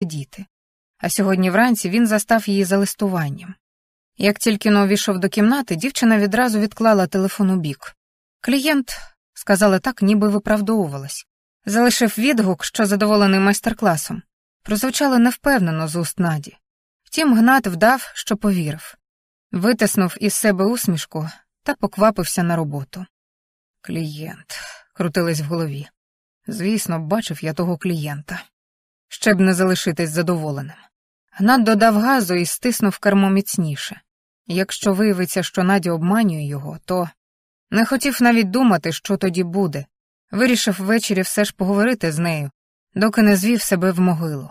діти. А сьогодні вранці він застав її за листуванням. Як тільки но увійшов до кімнати, дівчина відразу відклала телефон у бік. Клієнт, сказала так, ніби виправдовувалась, залишив відгук, що задоволений майстер-класом. Прозвучало невпевнено з уст Наді. Втім, Гнат вдав, що повірив. Витиснув із себе усмішку та поквапився на роботу. Клієнт, крутились в голові. Звісно, бачив я того клієнта. Ще б не залишитись задоволеним. Гнат додав газу і стиснув кермо міцніше. Якщо виявиться, що Надя обманює його, то не хотів навіть думати, що тоді буде. Вирішив ввечері все ж поговорити з нею, доки не звів себе в могилу.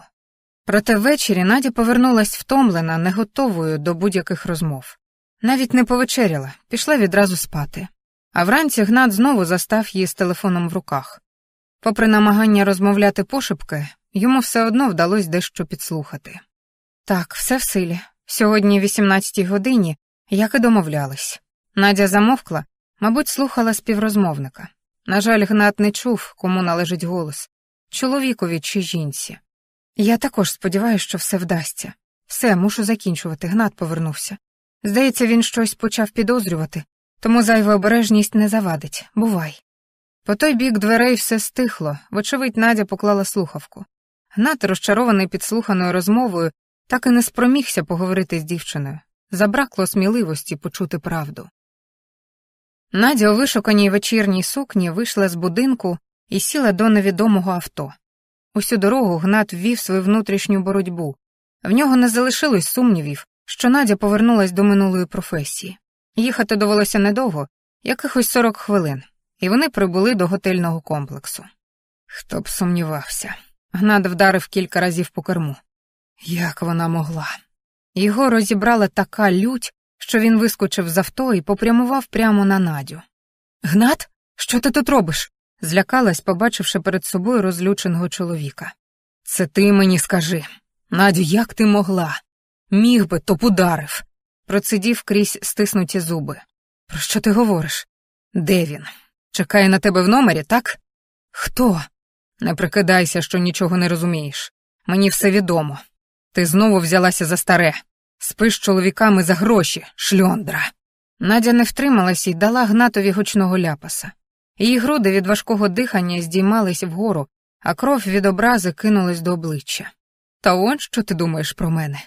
Проте ввечері Надя повернулась втомлена, не готовою до будь-яких розмов. Навіть не повечеряла, пішла відразу спати. А вранці Гнат знову застав її з телефоном в руках. Попри намагання розмовляти пошепки, йому все одно вдалося дещо підслухати. Так, все в силі. Сьогодні, 18-й годині, як і домовлялись. Надя замовкла, мабуть, слухала співрозмовника. На жаль, Гнат не чув, кому належить голос чоловікові чи жінці. Я також сподіваюся, що все вдасться. Все, мушу закінчувати. Гнат повернувся. Здається, він щось почав підозрювати, тому зайва обережність не завадить. Бувай. По той бік дверей все стихло, вочевидь, Надя поклала слухавку. Гнат, розчарований підслуханою розмовою, так і не спромігся поговорити з дівчиною. Забракло сміливості почути правду. Надя у вишуканій вечірній сукні вийшла з будинку і сіла до невідомого авто. Усю дорогу Гнат ввів свою внутрішню боротьбу. В нього не залишилось сумнівів, що Надя повернулась до минулої професії. Їхати довелося недовго, якихось 40 хвилин, і вони прибули до готельного комплексу. Хто б сумнівався. Гнат вдарив кілька разів по керму. Як вона могла? Його розібрала така лють, що він вискочив з авто і попрямував прямо на Надю. Гнат, що ти тут робиш? злякалась, побачивши перед собою розлюченого чоловіка. Це ти мені скажи. Надю, як ти могла? Міг би, то ударив. Процидів крізь стиснуті зуби. Про що ти говориш? Де він? Чекає на тебе в номері, так? Хто? Не прикидайся, що нічого не розумієш. Мені все відомо. Ти знову взялася за старе. Спиш чоловіками за гроші, шльондра. Надя не втрималась і дала гнатові гучного ляпаса. Її груди від важкого дихання здіймались вгору, а кров від образи кинулась до обличчя. Та он що ти думаєш про мене?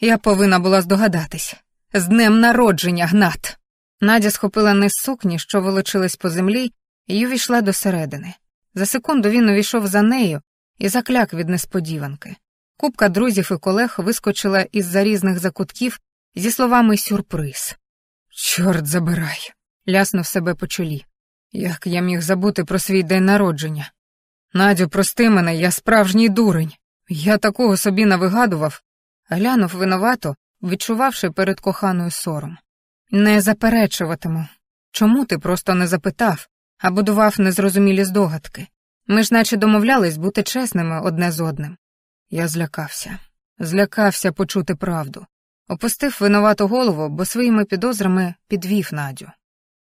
Я повинна була здогадатись. З днем народження, гнат. Надя схопила низ сукні, що волочилась по землі, і увійшла до середини. За секунду він увійшов за нею і закляк від несподіванки. Купка друзів і колег вискочила із за різних закутків зі словами сюрприз. Чорт забирай, ляснув себе по чолі. Як я міг забути про свій день народження? Надю, прости мене, я справжній дурень. Я такого собі навигадував, глянув винувато, відчувавши перед коханою сором. Не заперечуватиму. Чому ти просто не запитав, а будував незрозумілі здогадки? Ми ж наче домовлялись бути чесними одне з одним. Я злякався, злякався почути правду. Опустив винувату голову, бо своїми підозрами підвів Надю.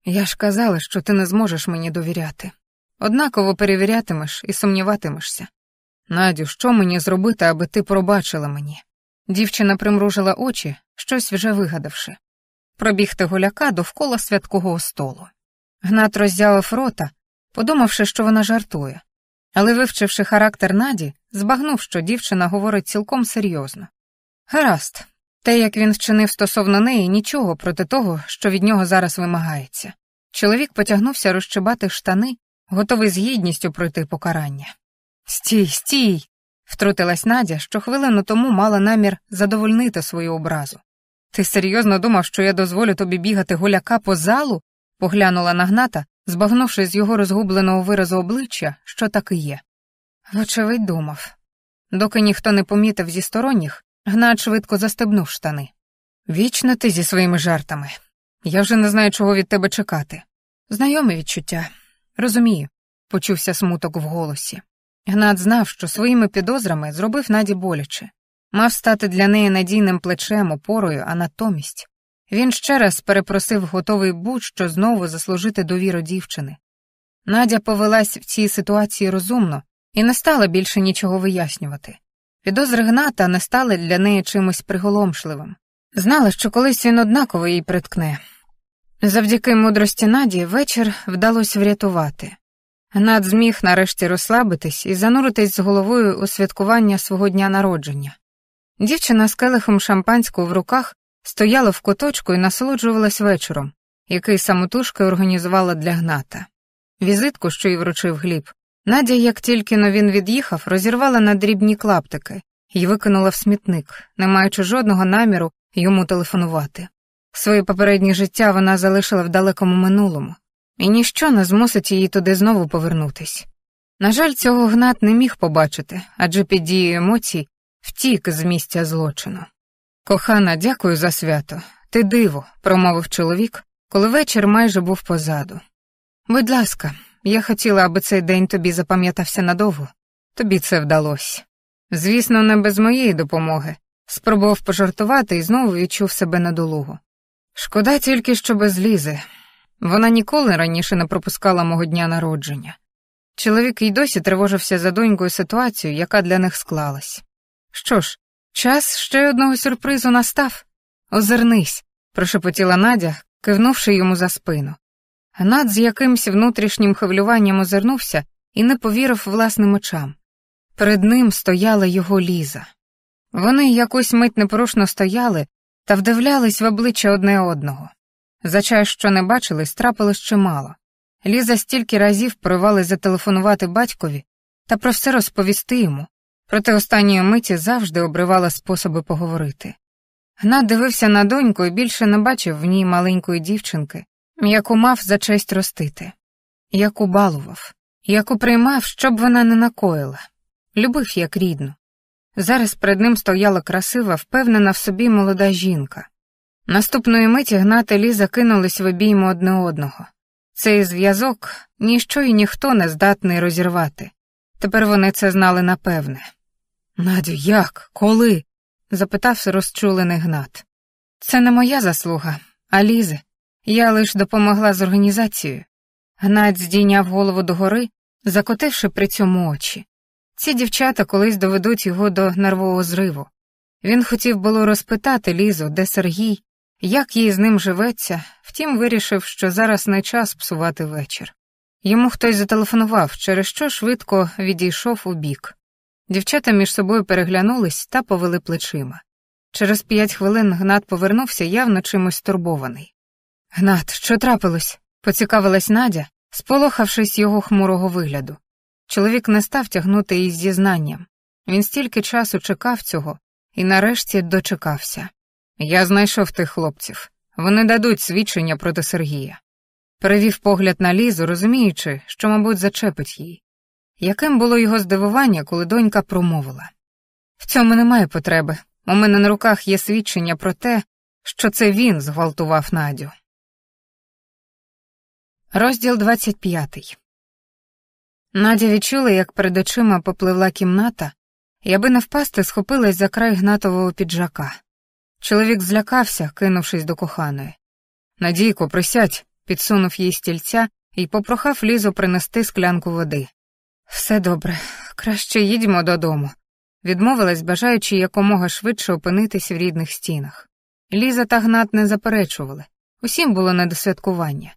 Я ж казала, що ти не зможеш мені довіряти. Однаково перевірятимеш і сумніватимешся. Надю, що мені зробити, аби ти пробачила мені? Дівчина примружила очі, щось вже вигадавши. Пробігти гуляка довкола святкового столу. Гнат роззявив рота, подумавши, що вона жартує, але, вивчивши характер Наді, збагнув, що дівчина говорить цілком серйозно. Гаразд, те, як він вчинив стосовно неї, нічого проти того, що від нього зараз вимагається. Чоловік потягнувся розчибати штани, готовий з гідністю пройти покарання. Стій, стій. втрутилась Надя, що хвилину тому мала намір задовольнити свою образу. Ти серйозно думав, що я дозволю тобі бігати гуляка по залу? Поглянула на гната, збагнувши з його розгубленого виразу обличчя, що так і є. Вочевидь, думав. Доки ніхто не помітив зі сторонніх, Гнат швидко застебнув штани. Вічно ти зі своїми жартами. Я вже не знаю, чого від тебе чекати. Знайоме відчуття. Розумію, почувся смуток в голосі. Гнат знав, що своїми підозрами зробив наді боляче, мав стати для неї надійним плечем, опорою, а натомість. Він ще раз перепросив, готовий будь-що знову заслужити довіру дівчини. Надя повелась в цій ситуації розумно і не стала більше нічого вияснювати. Підозри Гната не стали для неї чимось приголомшливим. Знала, що колись він однаково їй приткне. Завдяки мудрості Наді вечір вдалося врятувати. Гнат зміг нарешті розслабитись і зануритись з головою у святкування свого дня народження. Дівчина з келихом шампанського в руках стояла в куточку і насолоджувалась вечором, який самотужки організувала для Гната. Візитку, що й вручив Гліб, Надя, як тільки но він від'їхав, розірвала на дрібні клаптики і викинула в смітник, не маючи жодного наміру йому телефонувати. Своє попереднє життя вона залишила в далекому минулому, і ніщо не змусить її туди знову повернутись. На жаль, цього Гнат не міг побачити, адже під дією емоцій втік з місця злочину. Кохана, дякую за свято. Ти диво, промовив чоловік, коли вечір майже був позаду. Будь ласка, я хотіла, аби цей день тобі запам'ятався надовго. Тобі це вдалося. Звісно, не без моєї допомоги. Спробував пожартувати і знову відчув себе надолугу. Шкода тільки, що без лізи. Вона ніколи раніше не пропускала мого дня народження. Чоловік й досі тривожився за донькою ситуацію, яка для них склалась. Що ж, час ще одного сюрпризу настав. Озирнись, прошепотіла Надя, кивнувши йому за спину. Гнат з якимсь внутрішнім хвилюванням озирнувся і не повірив власним очам. Перед ним стояла його ліза. Вони якусь мить непорушно стояли та вдивлялись в обличчя одне одного. За час, що не бачили, трапилось чимало. Ліза стільки разів поривали зателефонувати батькові та про все розповісти йому, проте останньої миті завжди обривала способи поговорити. Гнат дивився на доньку і більше не бачив в ній маленької дівчинки, яку мав за честь ростити, яку балував, яку приймав, щоб вона не накоїла, любив як рідну. Зараз перед ним стояла красива, впевнена в собі молода жінка. Наступної миті Гнат і Ліза кинулись в обійму одне одного. Цей зв'язок ніщо і ніхто не здатний розірвати. Тепер вони це знали напевне. Надю, як? Коли? запитав розчулений Гнат. Це не моя заслуга, а Лізи. Я лиш допомогла з організацією. Гнат здійняв голову догори, закотивши при цьому очі. Ці дівчата колись доведуть його до нервового зриву. Він хотів було розпитати Лізу, де Сергій, як їй з ним живеться, втім вирішив, що зараз не час псувати вечір. Йому хтось зателефонував, через що швидко відійшов у бік. Дівчата між собою переглянулись та повели плечима. Через п'ять хвилин Гнат повернувся явно чимось турбований. Гнат, що трапилось? поцікавилась Надя, сполохавшись його хмурого вигляду. Чоловік не став тягнути із зізнанням. Він стільки часу чекав цього і нарешті дочекався. Я знайшов тих хлопців. Вони дадуть свідчення проти Сергія. Перевів погляд на Лізу, розуміючи, що, мабуть, зачепить її. Яким було його здивування, коли донька промовила В цьому немає потреби. У мене на руках є свідчення про те, що це він зґвалтував Надю. Розділ 25 Надя відчула, як перед очима попливла кімната, і аби не впасти, схопилась за край гнатового піджака. Чоловік злякався, кинувшись до коханої. Надійко, присядь, підсунув їй стільця і попрохав лізу принести склянку води. Все добре, краще їдьмо додому, відмовилась, бажаючи якомога швидше опинитись в рідних стінах. Ліза та Гнат не заперечували, усім було не до святкування.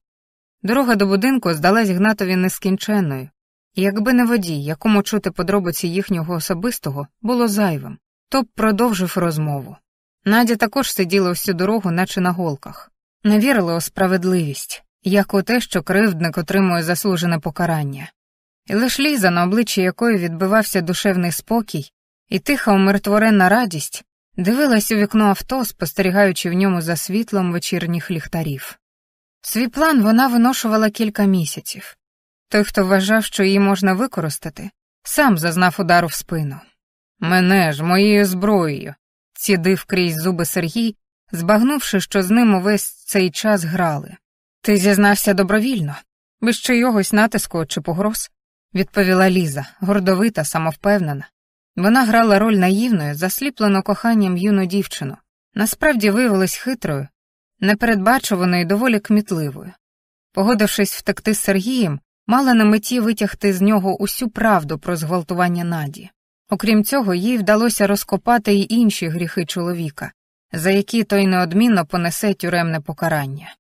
Дорога до будинку здалась Гнатові нескінченною, і якби не водій, якому чути подробиці їхнього особистого, було зайвим, то б продовжив розмову. Надя також сиділа всю дорогу, наче на голках, не вірила у справедливість, як у те, що кривдник отримує заслужене покарання. І лиш Ліза, на обличчі якої відбивався душевний спокій, і тиха умиротворенна радість, дивилась у вікно авто, спостерігаючи в ньому за світлом вечірніх ліхтарів. Свій план вона виношувала кілька місяців. Той, хто вважав, що її можна використати, сам зазнав удару в спину. Мене ж моєю зброєю, цідив крізь зуби Сергій, збагнувши, що з ним увесь цей час грали. Ти зізнався добровільно, без чийогось натиску чи погроз, відповіла Ліза, гордовита, самовпевнена. Вона грала роль наївної, засліплену коханням юну дівчину, насправді виявилась хитрою, непередбачуваною і доволі кмітливою. Погодившись втекти з Сергієм, мала на меті витягти з нього усю правду про зґвалтування Наді. Окрім цього, їй вдалося розкопати й інші гріхи чоловіка, за які той неодмінно понесе тюремне покарання.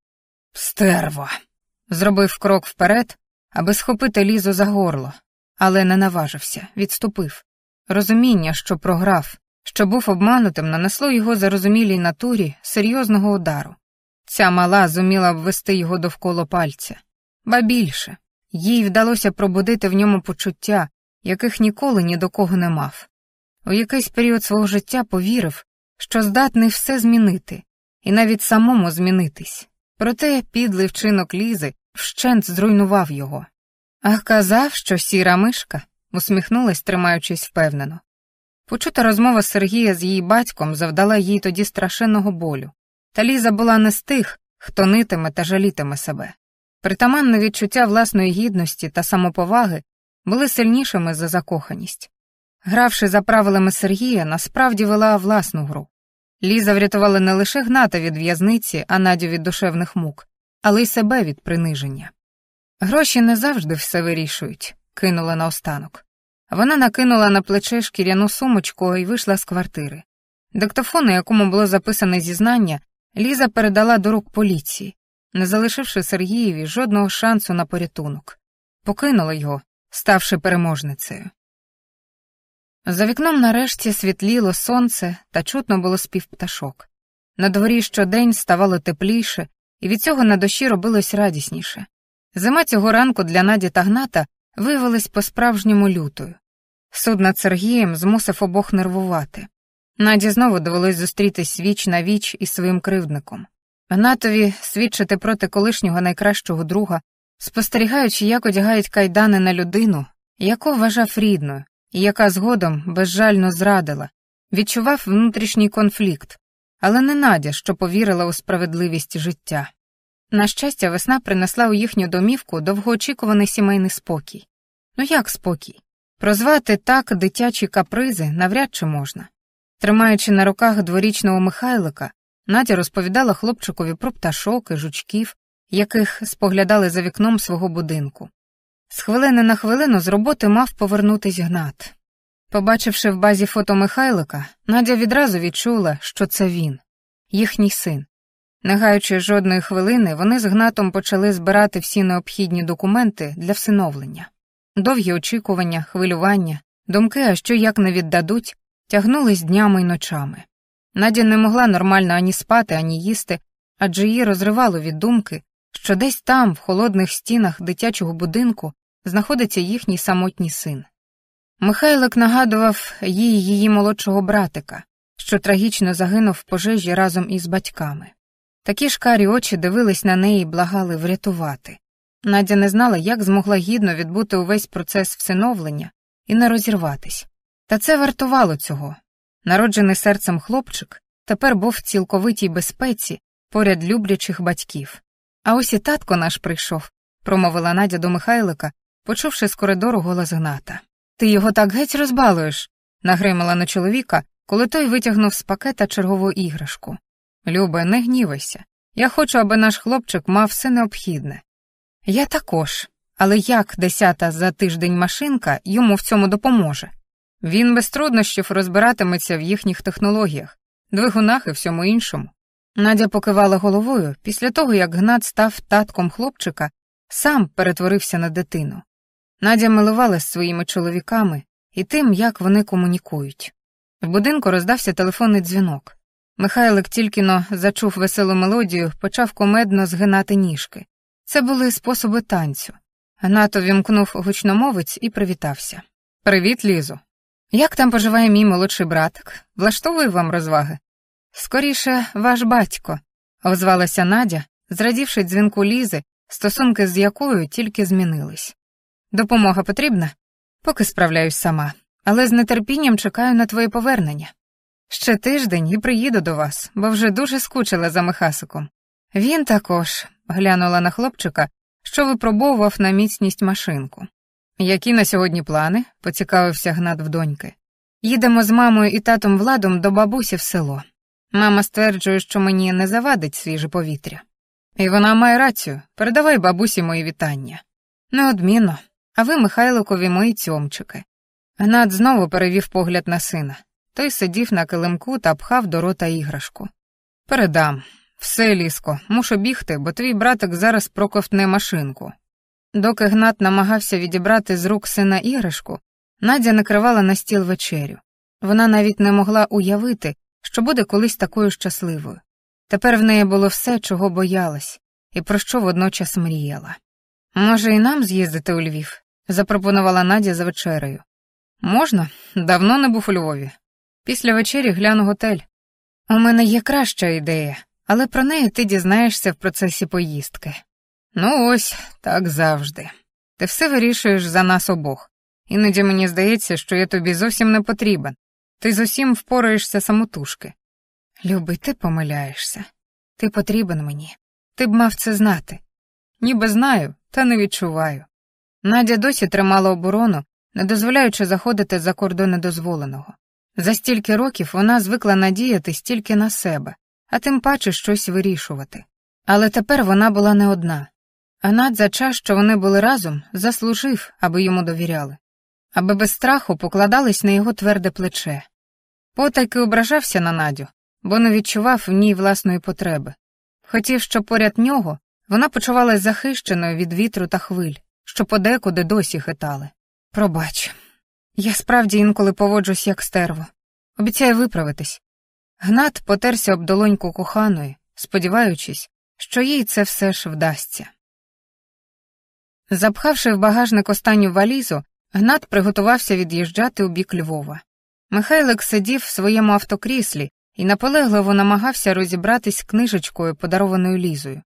Стерво. Зробив крок вперед, аби схопити лізу за горло, але не наважився, відступив. Розуміння, що програв, що був обманутим, нанесло його зарозумілій натурі серйозного удару. Ця мала зуміла ввести його довкола пальця, ба більше, їй вдалося пробудити в ньому почуття, яких ніколи ні до кого не мав. У якийсь період свого життя повірив, що здатний все змінити, і навіть самому змінитись. Проте підлий вчинок лізи вщент зруйнував його. А казав, що сіра мишка, усміхнулась, тримаючись впевнено. Почута розмова Сергія з її батьком завдала їй тоді страшенного болю, та Ліза була не з тих, хто нитиме та жалітиме себе. Притаманне відчуття власної гідності та самоповаги були сильнішими за закоханість. Гравши за правилами Сергія, насправді вела власну гру. Ліза врятувала не лише гната від в'язниці, а Надю від душевних мук, але й себе від приниження. Гроші не завжди все вирішують, кинула наостанок. Вона накинула на плече шкіряну сумочку і вийшла з квартири. Диктофон, на якому було записане зізнання, Ліза передала до рук поліції, не залишивши Сергієві жодного шансу на порятунок. Покинула його, ставши переможницею. За вікном нарешті світліло сонце та чутно було спів пташок. На дворі щодень ставало тепліше, і від цього на душі робилось радісніше. Зима цього ранку для Наді та Гната виявилась по-справжньому лютою. Суд над Сергієм змусив обох нервувати. Наді знову довелось зустрітись віч на віч із своїм кривдником. Гнатові свідчити проти колишнього найкращого друга, спостерігаючи, як одягають кайдани на людину, яку вважав рідною, і яка згодом безжально зрадила, відчував внутрішній конфлікт, але не Надя, що повірила у справедливість життя. На щастя, весна принесла у їхню домівку довгоочікуваний сімейний спокій. Ну як спокій? Прозвати так дитячі капризи навряд чи можна. Тримаючи на руках дворічного Михайлика, Надя розповідала хлопчикові про пташок і жучків, яких споглядали за вікном свого будинку. З хвилини на хвилину з роботи мав повернутись Гнат. Побачивши в базі фото Михайлика, Надя відразу відчула, що це він, їхній син. Не гаючи жодної хвилини, вони з Гнатом почали збирати всі необхідні документи для всиновлення. Довгі очікування, хвилювання, думки, а що як не віддадуть, тягнулись днями й ночами. Надя не могла нормально ані спати, ані їсти, адже її розривало від думки, що десь там, в холодних стінах дитячого будинку, знаходиться їхній самотній син. Михайлик нагадував їй її молодшого братика, що трагічно загинув в пожежі разом із батьками. Такі ж карі очі дивились на неї і благали врятувати. Надя не знала, як змогла гідно відбути увесь процес всиновлення і не розірватись. Та це вартувало цього. Народжений серцем хлопчик тепер був в цілковитій безпеці поряд люблячих батьків. А ось і татко наш прийшов, промовила Надя до Михайлика, почувши з коридору голос Гната. Ти його так геть розбалуєш, нагримала на чоловіка, коли той витягнув з пакета чергову іграшку. Любе, не гнівайся. Я хочу, аби наш хлопчик мав все необхідне. Я також, але як десята за тиждень машинка йому в цьому допоможе? Він без труднощів розбиратиметься в їхніх технологіях, двигунах і всьому іншому. Надя покивала головою після того, як Гнат став татком хлопчика, сам перетворився на дитину. Надя милувалась своїми чоловіками і тим, як вони комунікують. В будинку роздався телефонний дзвінок. Михайлик тільки но зачув веселу мелодію, почав комедно згинати ніжки. Це були способи танцю. Гнато вімкнув гучномовець і привітався. Привіт, Лізу. Як там поживає мій молодший братик? Влаштовую вам розваги? Скоріше, ваш батько, озвалася Надя, зрадівши дзвінку Лізи, стосунки з якою тільки змінились. Допомога потрібна? Поки справляюсь сама, але з нетерпінням чекаю на твоє повернення. Ще тиждень і приїду до вас, бо вже дуже скучила за Михасиком. Він також глянула на хлопчика, що випробовував на міцність машинку. Які на сьогодні плани? поцікавився Гнат в доньки. Їдемо з мамою і татом Владом до бабусі в село. Мама стверджує, що мені не завадить свіже повітря. І вона має рацію передавай бабусі мої вітання. Неодмінно, а ви, Михайликові, мої цьомчики. Гнат знову перевів погляд на сина. Той сидів на килимку та пхав до рота іграшку. Передам. Все, ліско, мушу бігти, бо твій братик зараз проковтне машинку. Доки Гнат намагався відібрати з рук сина іграшку, Надя накривала на стіл вечерю. Вона навіть не могла уявити, що буде колись такою щасливою. Тепер в неї було все, чого боялась, і про що водночас мріяла. Може, і нам з'їздити у Львів? Запропонувала Надя за вечерею. Можна, давно не був у Львові. Після вечері гляну готель. У мене є краща ідея, але про неї ти дізнаєшся в процесі поїздки. Ну ось, так завжди. Ти все вирішуєш за нас обох. Іноді мені здається, що я тобі зовсім не потрібен. Ти з усім впораєшся самотужки. Любий, ти помиляєшся. Ти потрібен мені. Ти б мав це знати. Ніби знаю, та не відчуваю. Надя досі тримала оборону, не дозволяючи заходити за кордони дозволеного. За стільки років вона звикла надіяти стільки на себе, а тим паче щось вирішувати. Але тепер вона була не одна. А над за час, що вони були разом, заслужив, аби йому довіряли, аби без страху покладались на його тверде плече. Потайки ображався на Надю, бо не відчував в ній власної потреби. Хотів, щоб поряд нього вона почувалась захищеною від вітру та хвиль, що подекуди досі хитали. Пробач, я справді інколи поводжусь як стерво. Обіцяю виправитись. Гнат потерся об долоньку коханої, сподіваючись, що їй це все ж вдасться. Запхавши в багажник останню валізу, Гнат приготувався від'їжджати у бік Львова. Михайлик сидів в своєму автокріслі і наполегливо намагався розібратись книжечкою, подарованою лізою.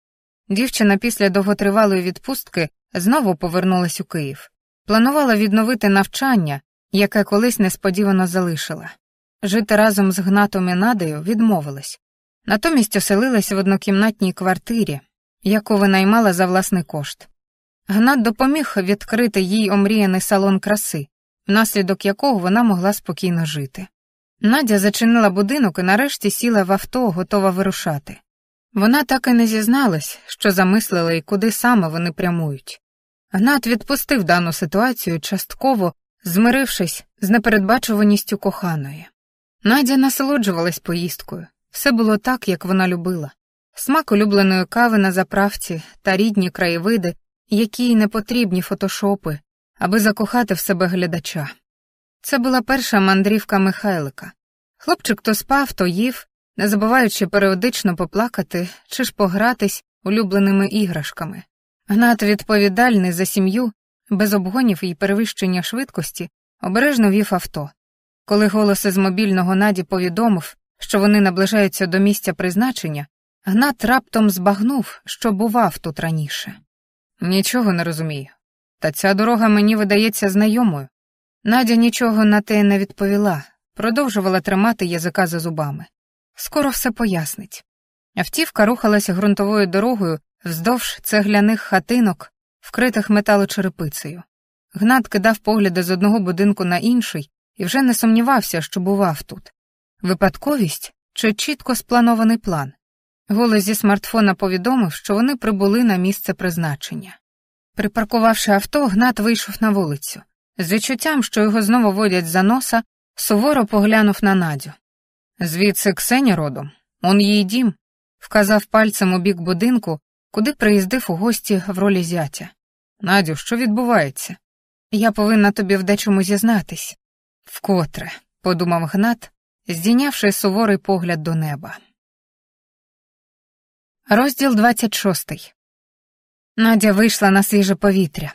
Дівчина після довготривалої відпустки знову повернулась у Київ. Планувала відновити навчання, яке колись несподівано залишила. Жити разом з Гнатом і Надею відмовилась. Натомість оселилась в однокімнатній квартирі, яку винаймала за власний кошт. Гнат допоміг відкрити їй омріяний салон краси, внаслідок якого вона могла спокійно жити. Надя зачинила будинок і нарешті сіла в авто, готова вирушати. Вона так і не зізналась, що замислила і куди саме вони прямують. Гнат відпустив дану ситуацію, частково змирившись з непередбачуваністю коханої. Надя насолоджувалась поїздкою, все було так, як вона любила. Смак улюбленої кави на заправці та рідні краєвиди, які й не потрібні фотошопи, аби закохати в себе глядача. Це була перша мандрівка Михайлика. Хлопчик то спав, то їв, не забуваючи періодично поплакати чи ж погратись улюбленими іграшками. Гнат відповідальний за сім'ю, без обгонів і перевищення швидкості, обережно вів авто. Коли голос із мобільного наді повідомив, що вони наближаються до місця призначення, Гнат раптом збагнув, що бував тут раніше. Нічого не розумію. Та ця дорога мені видається знайомою. Надя нічого на те не відповіла, продовжувала тримати язика за зубами. Скоро все пояснить. Автівка рухалася ґрунтовою дорогою вздовж цегляних хатинок, вкритих металочерепицею. Гнат кидав погляди з одного будинку на інший і вже не сумнівався, що бував тут. Випадковість чи чітко спланований план. Голос зі смартфона повідомив, що вони прибули на місце призначення. Припаркувавши авто, Гнат вийшов на вулицю. З відчуттям, що його знову водять за носа, суворо поглянув на Надю. Звідси Ксеня родом, он її дім, вказав пальцем у бік будинку, куди приїздив у гості в ролі зятя. Надю, що відбувається? Я повинна тобі в дечому зізнатись. Вкотре, подумав Гнат, здійнявши суворий погляд до неба. Розділ 26. Надя вийшла на свіже повітря.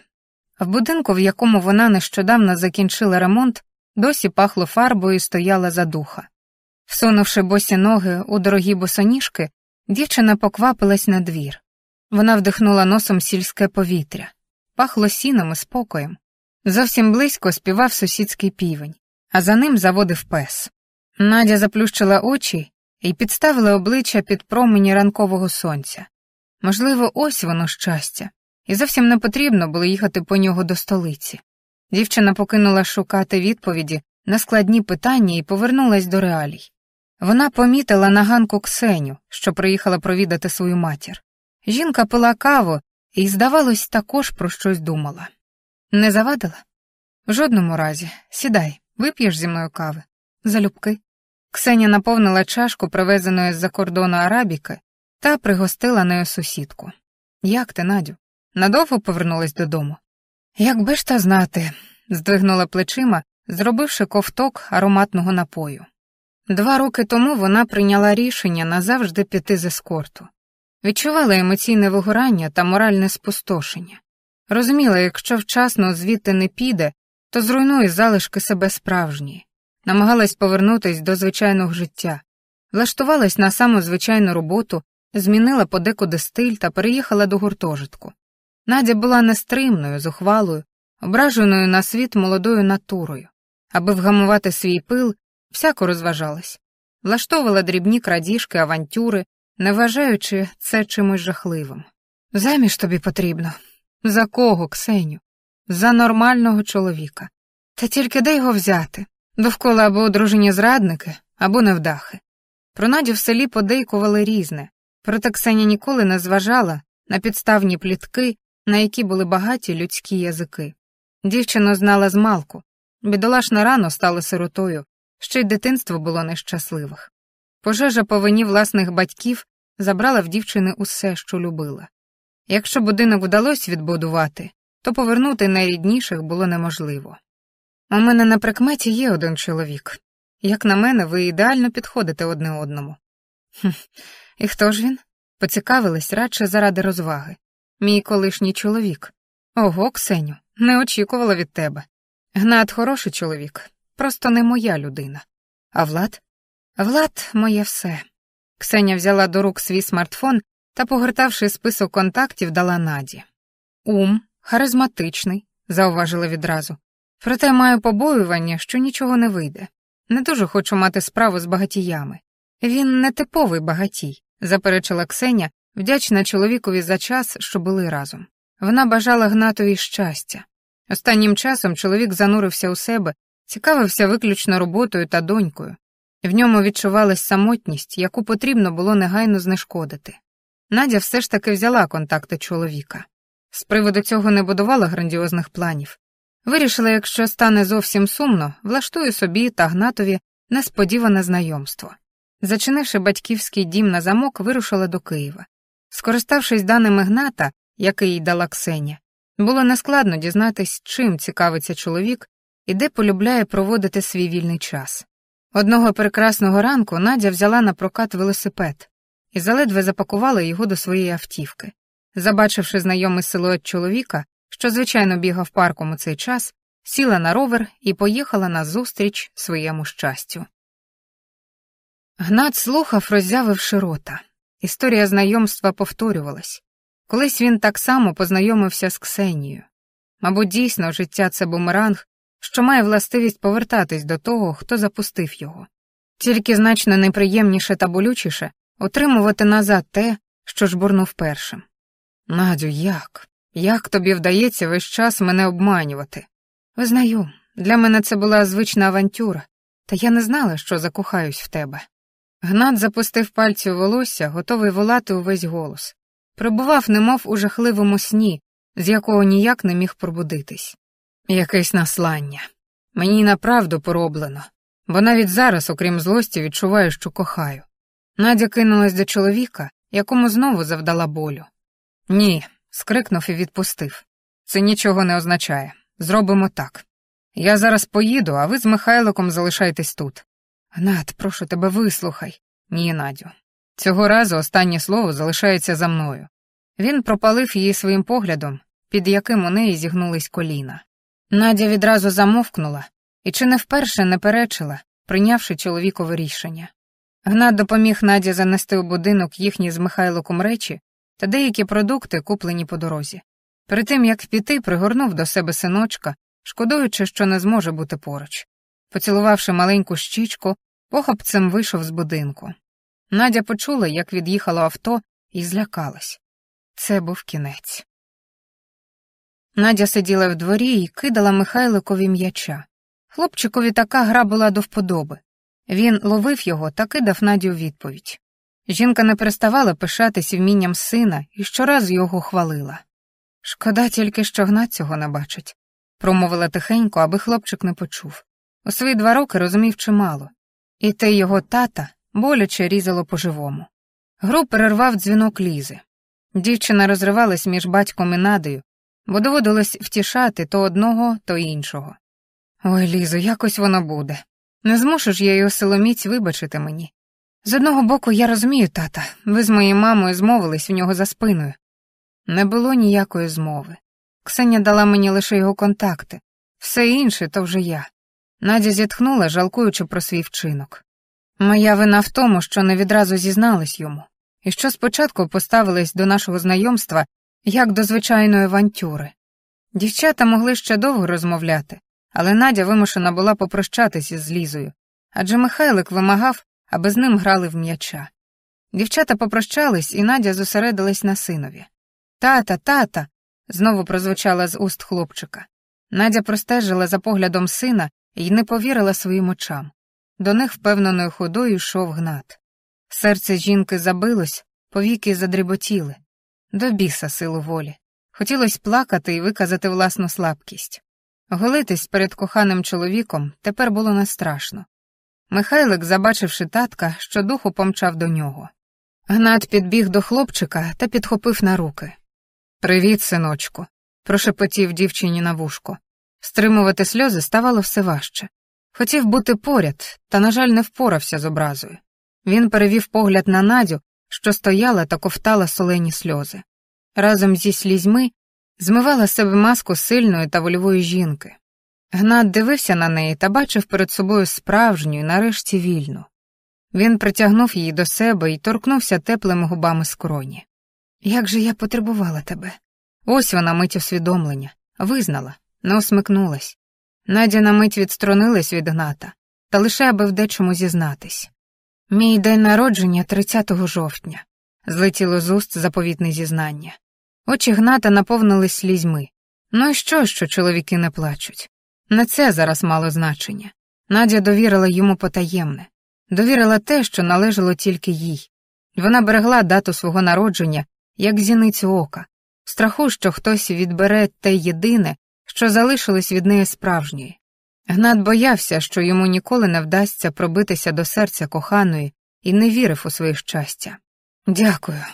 В будинку, в якому вона нещодавно закінчила ремонт, досі пахло фарбою і стояла задуха. Всунувши босі ноги у дорогі босоніжки, дівчина поквапилась на двір. Вона вдихнула носом сільське повітря, пахло сіном і спокоєм. Зовсім близько співав сусідський півень, а за ним заводив пес. Надя заплющила очі і підставила обличчя під промені ранкового сонця. Можливо, ось воно щастя, і зовсім не потрібно було їхати по нього до столиці. Дівчина покинула шукати відповіді на складні питання і повернулась до реалій. Вона помітила на ганку Ксеню, що приїхала провідати свою матір. Жінка пила каву і, здавалось, також про щось думала. Не завадила? В жодному разі. Сідай, вип'єш зі мною кави. Залюбки. Ксеня наповнила чашку, привезеної з-за кордону арабіки, та пригостила нею сусідку. Як ти, Надю? Надовго повернулась додому? Якби ж та знати, здвигнула плечима, зробивши ковток ароматного напою. Два роки тому вона прийняла рішення назавжди піти з ескорту. Відчувала емоційне вигорання та моральне спустошення. Розуміла, якщо вчасно звідти не піде, то зруйнує залишки себе справжньої, намагалась повернутись до звичайного життя, влаштувалась на саму звичайну роботу, змінила подекуди стиль та переїхала до гуртожитку. Надя була нестримною, зухвалою, ображеною на світ молодою натурою. Аби вгамувати свій пил, всяко розважалась, влаштовувала дрібні крадіжки, авантюри, не вважаючи це чимось жахливим. Заміж тобі потрібно. За кого, Ксеню? За нормального чоловіка. Та тільки де його взяти? Довкола або одружені зрадники, або невдахи. Про Надю в селі подейкували різне, проте Ксеня ніколи не зважала на підставні плітки, на які були багаті людські язики. Дівчину знала з малку, бідолашна рано стала сиротою, ще й дитинство було нещасливих. Пожежа по вині власних батьків забрала в дівчини усе, що любила. Якщо будинок вдалося відбудувати, то повернути найрідніших було неможливо. У мене на прикметі є один чоловік. Як на мене, ви ідеально підходите одне одному. Хм. І хто ж він? Поцікавилась радше заради розваги. Мій колишній чоловік. Ого, Ксеню, не очікувала від тебе. Гнат хороший чоловік, просто не моя людина. А Влад? Влад моє все. Ксеня взяла до рук свій смартфон та, погортавши список контактів, дала наді. Ум, харизматичний, зауважила відразу. Проте маю побоювання, що нічого не вийде. Не дуже хочу мати справу з багатіями. Він не типовий багатій, заперечила Ксеня, вдячна чоловікові за час, що були разом. Вона бажала Гнатові щастя. Останнім часом чоловік занурився у себе, цікавився виключно роботою та донькою. В ньому відчувалась самотність, яку потрібно було негайно знешкодити. Надя все ж таки взяла контакти чоловіка. З приводу цього не будувала грандіозних планів. Вирішила, якщо стане зовсім сумно, влаштує собі та Гнатові несподіване знайомство. Зачинивши батьківський дім на замок, вирушила до Києва. Скориставшись даними Гната, який їй дала Ксеня, було нескладно дізнатись, чим цікавиться чоловік і де полюбляє проводити свій вільний час. Одного прекрасного ранку Надя взяла на прокат велосипед і заледве запакувала його до своєї автівки. Забачивши знайомий силует чоловіка, що звичайно бігав парком у цей час, сіла на ровер і поїхала на зустріч своєму щастю. Гнат слухав, роззявивши рота. Історія знайомства повторювалась. Колись він так само познайомився з Ксенією. Мабуть, дійсно, життя це бумеранг, що має властивість повертатись до того, хто запустив його. Тільки значно неприємніше та болючіше отримувати назад те, що жбурнув першим. Надю, як? Як тобі вдається весь час мене обманювати? Визнаю, для мене це була звична авантюра, та я не знала, що закохаюсь в тебе. Гнат запустив пальці у волосся, готовий волати увесь голос. Прибував, немов у жахливому сні, з якого ніяк не міг пробудитись. Якесь наслання. Мені направду пороблено, бо навіть зараз, окрім злості, відчуваю, що кохаю. Надя кинулась до чоловіка, якому знову завдала болю. Ні, скрикнув і відпустив. Це нічого не означає. Зробимо так. Я зараз поїду, а ви з Михайликом залишайтесь тут. Гнат, прошу тебе, вислухай. Ні, Надю. Цього разу останнє слово залишається за мною. Він пропалив її своїм поглядом, під яким у неї зігнулись коліна. Надя відразу замовкнула і чи не вперше не перечила, прийнявши чоловікове рішення. Гнат допоміг Наді занести у будинок їхні з Михайликом речі та деякі продукти, куплені по дорозі. Перед тим як піти, пригорнув до себе синочка, шкодуючи, що не зможе бути поруч. Поцілувавши маленьку щічку, похопцем вийшов з будинку. Надя почула, як від'їхало авто, і злякалась. Це був кінець. Надя сиділа в дворі і кидала Михайликові м'яча. Хлопчикові така гра була до вподоби. Він ловив його та кидав Надю відповідь. Жінка не переставала пишатись вмінням сина і щоразу його хвалила. Шкода тільки, що Гнат цього не бачить. промовила тихенько, аби хлопчик не почув. У свої два роки розумів чимало, і те його тата боляче різало по-живому. Гру перервав дзвінок Лізи. Дівчина розривалась між батьком і надою, бо доводилось втішати то одного, то іншого. Ой, Лізо, якось воно буде. Не змушиш я його силоміць вибачити мені. З одного боку, я розумію, тата, ви з моєю мамою змовились в нього за спиною. Не було ніякої змови. Ксеня дала мені лише його контакти, все інше то вже я. Надя зітхнула, жалкуючи про свій вчинок. Моя вина в тому, що не відразу зізналась йому, і що спочатку поставились до нашого знайомства як до звичайної авантюри. Дівчата могли ще довго розмовляти, але Надя вимушена була попрощатись із Лізою, адже Михайлик вимагав, аби з ним грали в м'яча. Дівчата попрощались, і Надя зосередилась на синові. Тата, тата. знову прозвучала з уст хлопчика. Надя простежила за поглядом сина і не повірила своїм очам. До них впевненою ходою йшов гнат. Серце жінки забилось, повіки задріботіли. До біса силу волі. Хотілося плакати і виказати власну слабкість. Голитись перед коханим чоловіком тепер було не страшно. Михайлик, забачивши татка, щодуху помчав до нього. Гнат підбіг до хлопчика та підхопив на руки. Привіт, синочку, прошепотів дівчині на вушко. Стримувати сльози ставало все важче. Хотів бути поряд, та, на жаль, не впорався з образою. Він перевів погляд на Надю, що стояла та ковтала солені сльози. Разом зі слізьми змивала себе маску сильної та вольової жінки. Гнат дивився на неї та бачив перед собою справжню і нарешті вільну. Він притягнув її до себе і торкнувся теплими губами скроні. Як же я потребувала тебе? Ось вона мить усвідомлення, визнала, не усмикнулась. Надя на мить відсторонилась від гната, та лише аби в дечому зізнатись. Мій день народження 30 жовтня, злетіло з уст заповітне зізнання. Очі гната наповнились слізьми. Ну і що, що чоловіки не плачуть? Не це зараз мало значення. Надя довірила йому потаємне, довірила те, що належало тільки їй. Вона берегла дату свого народження, як зіницю ока, страху, що хтось відбере те єдине, що залишилось від неї справжньої. Гнат боявся, що йому ніколи не вдасться пробитися до серця коханої і не вірив у своє щастя. Дякую,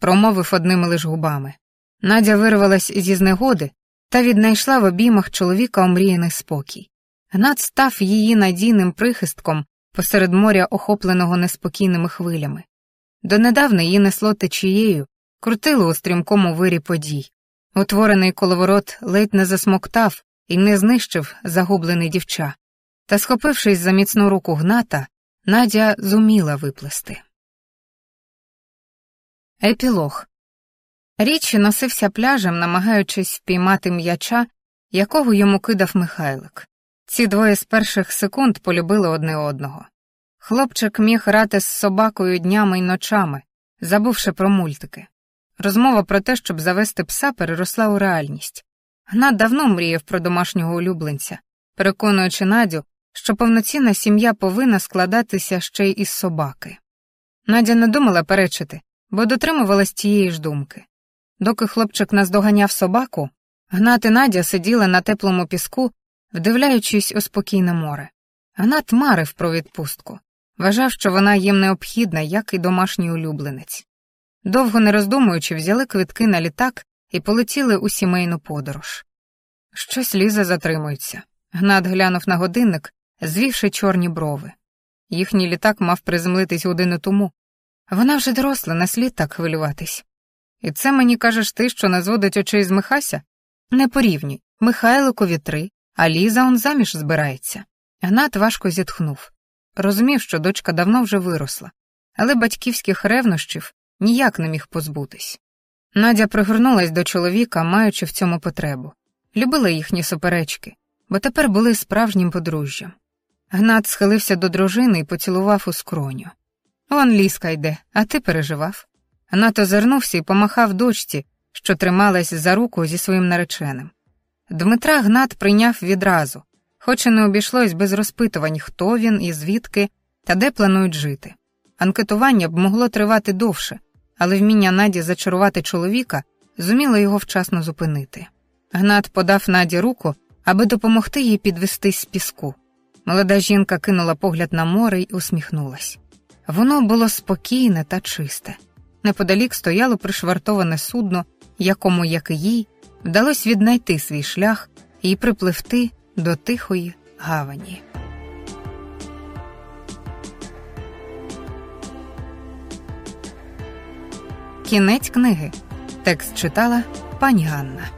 промовив одними лиш губами. Надя вирвалась зі знегоди та віднайшла в обіймах чоловіка омріяний спокій. Гнат став її надійним прихистком посеред моря, охопленого неспокійними хвилями. Донедавна її несло течією, крутило у стрімкому вирі подій. Утворений коловорот ледь не засмоктав і не знищив загублений дівча. Та, схопившись за міцну руку гната, Надя зуміла виплести. Епілог Річі носився пляжем, намагаючись впіймати м'яча, якого йому кидав Михайлик. Ці двоє з перших секунд полюбили одне одного. Хлопчик міг грати з собакою днями й ночами, забувши про мультики. Розмова про те, щоб завести пса, переросла у реальність. Гнат давно мріяв про домашнього улюбленця, переконуючи Надю, що повноцінна сім'я повинна складатися ще й із собаки. Надя не думала перечити, бо дотримувалась тієї ж думки. Доки хлопчик наздоганяв собаку, Гнат і Надя сиділи на теплому піску, вдивляючись у спокійне море. Гнат марив про відпустку, вважав, що вона їм необхідна, як і домашній улюбленець. Довго не роздумуючи, взяли квитки на літак і полетіли у сімейну подорож. Щось лізе затримується. Гнат глянув на годинник, звівши чорні брови. Їхній літак мав приземлитись годину тому. Вона вже доросла, не слід так хвилюватись. І це мені кажеш ти, що не зводить очей з Михася? Не порівнюй. Михайликові три, а Ліза он заміж збирається. Гнат важко зітхнув. Розумів, що дочка давно вже виросла, але батьківських ревнощів ніяк не міг позбутись. Надя пригорнулась до чоловіка, маючи в цьому потребу. Любила їхні суперечки, бо тепер були справжнім подружжям. Гнат схилився до дружини і поцілував у скроню. Он ліска йде, а ти переживав. Гнат озирнувся і помахав дочці, що трималась за руку зі своїм нареченим. Дмитра Гнат прийняв відразу, хоч і не обійшлось без розпитувань, хто він і звідки та де планують жити. Анкетування б могло тривати довше, але вміння Наді зачарувати чоловіка зуміло його вчасно зупинити. Гнат подав Наді руку, аби допомогти їй підвестись з піску. Молода жінка кинула погляд на море й усміхнулась. Воно було спокійне та чисте. Неподалік стояло пришвартоване судно, якому, як і їй, вдалося віднайти свій шлях і припливти до тихої гавані. Кінець книги. Текст читала пані Ганна.